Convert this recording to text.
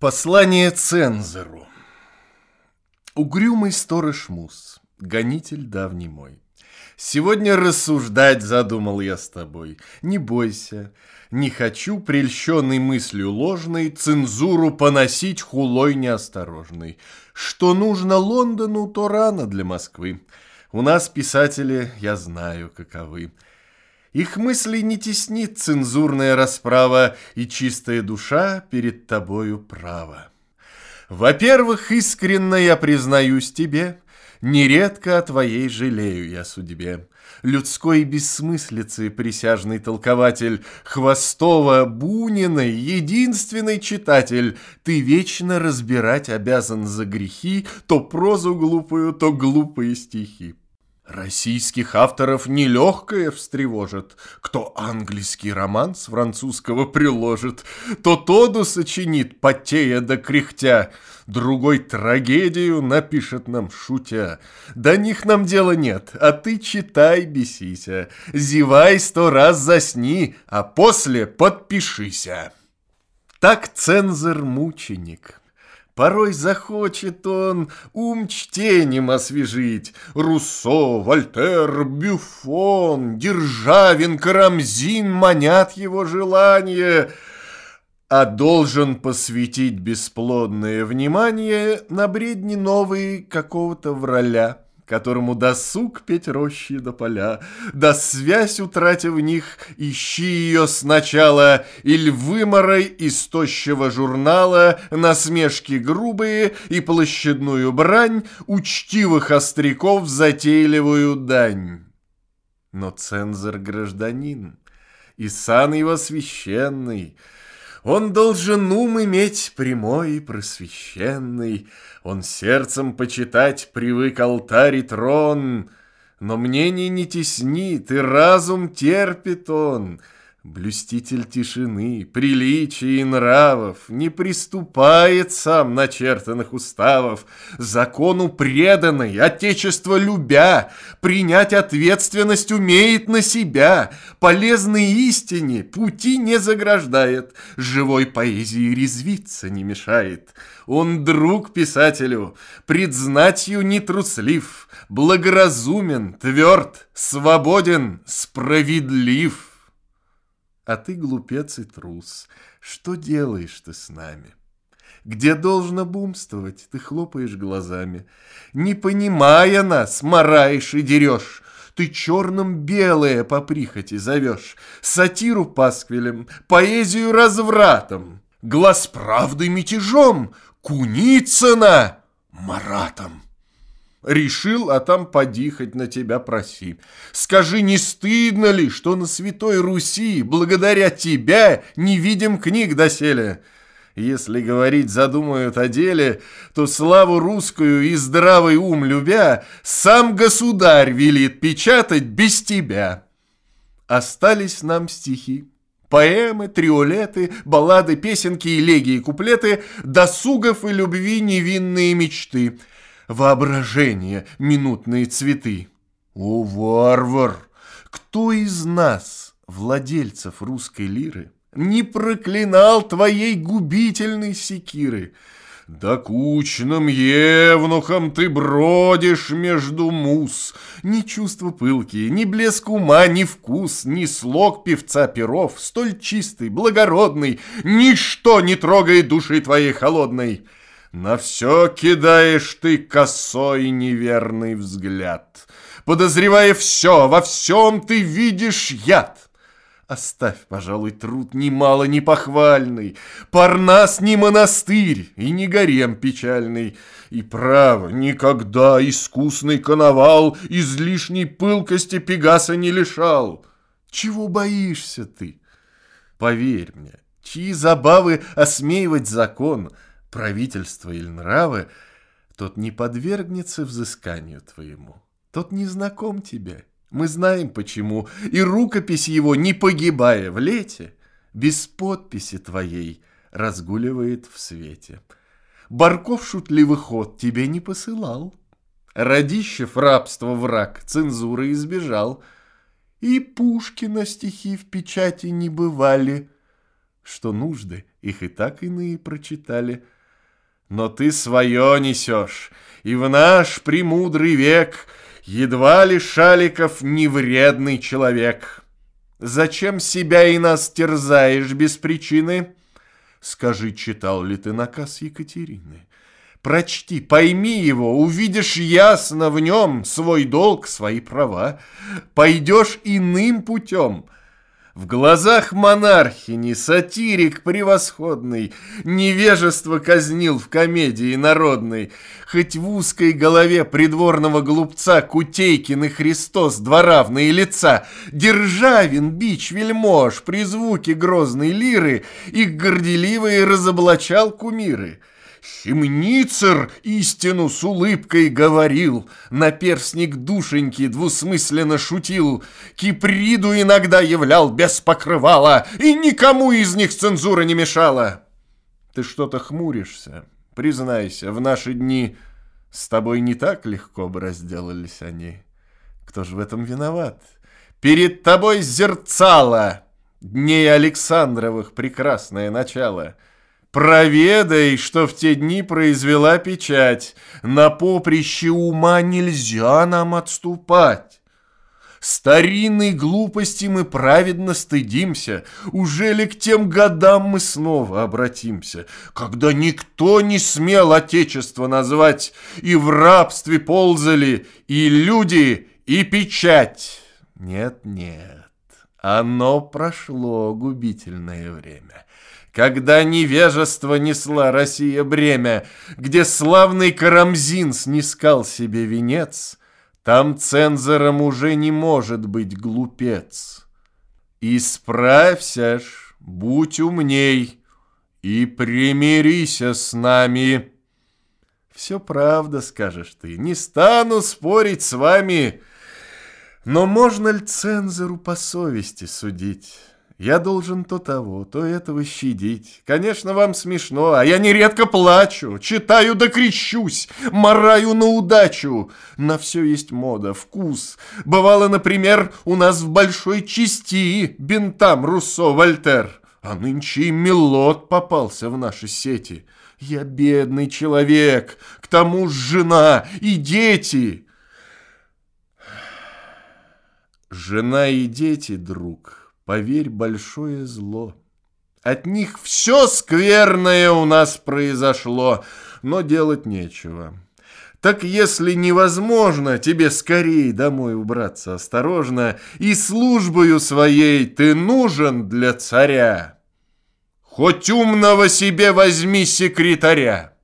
Послание цензору. Угрюмый сторож Мус, гонитель давний мой. Сегодня рассуждать задумал я с тобой. Не бойся, не хочу, прельщенный мыслью ложной, цензуру поносить хулой неосторожной. Что нужно Лондону, то рано для Москвы. У нас писатели, я знаю, каковы. Их мысли не теснит цензурная расправа, И чистая душа перед тобою права. Во-первых, искренно я признаюсь тебе, Нередко о твоей жалею я судьбе. Людской бессмыслицы присяжный толкователь, Хвостова, Бунина, единственный читатель, Ты вечно разбирать обязан за грехи То прозу глупую, то глупые стихи. Российских авторов нелегкое встревожит. Кто английский роман с французского приложит, то тоду сочинит, потея да кряхтя, другой трагедию напишет нам шутя. До них нам дела нет, а ты читай, бесися, зевай сто раз засни, а после подпишися. Так цензор-мученик Порой захочет он ум чтением освежить. Руссо, Вольтер, Бюфон, Державин, Карамзин манят его желание, а должен посвятить бесплодное внимание на бредни новые какого-то враля которому досуг петь рощи до поля, да связь утратив них, ищи ее сначала, или выморой из тощего журнала насмешки грубые и площадную брань учтивых остряков затейливую дань. Но цензор гражданин, и сан его священный — он должен ум иметь прямой и просвещенный, Он сердцем почитать привык алтарь и трон, Но мнение не теснит, и разум терпит он — Блюститель тишины, приличий и нравов Не приступает сам начертанных уставов, Закону преданный, отечество любя, Принять ответственность умеет на себя, Полезной истине пути не заграждает, Живой поэзии резвиться не мешает. Он друг писателю, предзнатью не труслив, Благоразумен, тверд, свободен, справедлив. А ты глупец и трус. Что делаешь ты с нами? Где должно бумствовать, ты хлопаешь глазами. Не понимая нас, мараешь и дерешь. Ты черным белое по прихоти зовешь, Сатиру пасквилем, поэзию развратом, Глаз правды мятежом, Куницына маратом. Решил, а там поди хоть на тебя проси. Скажи, не стыдно ли, что на Святой Руси, благодаря тебя, не видим книг доселе? Если говорить задумают о деле, то славу русскую и здравый ум любя, сам государь велит печатать без тебя. Остались нам стихи, поэмы, триолеты, баллады, песенки, элегии, куплеты, досугов и любви невинные мечты — воображение, минутные цветы. О, варвар! Кто из нас, владельцев русской лиры, не проклинал твоей губительной секиры? Да кучным евнухом ты бродишь между мус. Ни чувства пылкие, ни блеск ума, ни вкус, ни слог певца перов, столь чистый, благородный, ничто не трогает души твоей холодной. На все кидаешь ты косой неверный взгляд, Подозревая все, во всем ты видишь яд. Оставь, пожалуй, труд немало не похвальный, Парнас не монастырь и не гарем печальный, И право, никогда искусный коновал Излишней пылкости Пегаса не лишал. Чего боишься ты? Поверь мне, чьи забавы осмеивать закон — правительство или нравы, тот не подвергнется взысканию твоему. Тот не знаком тебе. Мы знаем почему. И рукопись его, не погибая в лете, без подписи твоей разгуливает в свете. Барков шутливый ход тебе не посылал. Радищев рабство враг, цензуры избежал. И Пушкина стихи в печати не бывали — что нужды их и так иные прочитали. Но ты свое несешь, и в наш премудрый век едва ли шаликов невредный человек. Зачем себя и нас терзаешь без причины? Скажи, читал ли ты наказ Екатерины? Прочти, пойми его, увидишь ясно в нем свой долг, свои права. Пойдешь иным путем. В глазах монархини сатирик превосходный Невежество казнил в комедии народной. Хоть в узкой голове придворного глупца Кутейкин и Христос два лица, Державин, бич, вельмож, при звуке грозной лиры Их горделивые разоблачал кумиры. Химницер истину с улыбкой говорил, Наперсник душеньки двусмысленно шутил, Киприду иногда являл без покрывала, И никому из них цензура не мешала. Ты что-то хмуришься, признайся, в наши дни С тобой не так легко бы разделались они. Кто же в этом виноват? Перед тобой зерцало Дней Александровых прекрасное начало — Проведай, что в те дни произвела печать. На поприще ума нельзя нам отступать. Старинной глупости мы праведно стыдимся. Уже ли к тем годам мы снова обратимся, когда никто не смел Отечество назвать, и в рабстве ползали и люди, и печать? Нет, нет, оно прошло губительное время когда невежество несла Россия бремя, где славный Карамзин снискал себе венец, там цензором уже не может быть глупец. Исправься ж, будь умней и примирися с нами. Все правда, скажешь ты, не стану спорить с вами, но можно ли цензору по совести судить? Я должен то того, то этого щадить. Конечно, вам смешно, а я нередко плачу, читаю да крещусь, мораю на удачу. На все есть мода, вкус. Бывало, например, у нас в большой части бинтам Руссо, Вольтер. А нынче и Мелот попался в наши сети. Я бедный человек, к тому ж жена и дети. Жена и дети, друг, поверь, большое зло. От них все скверное у нас произошло, но делать нечего. Так если невозможно тебе скорее домой убраться осторожно, и службою своей ты нужен для царя, хоть умного себе возьми секретаря.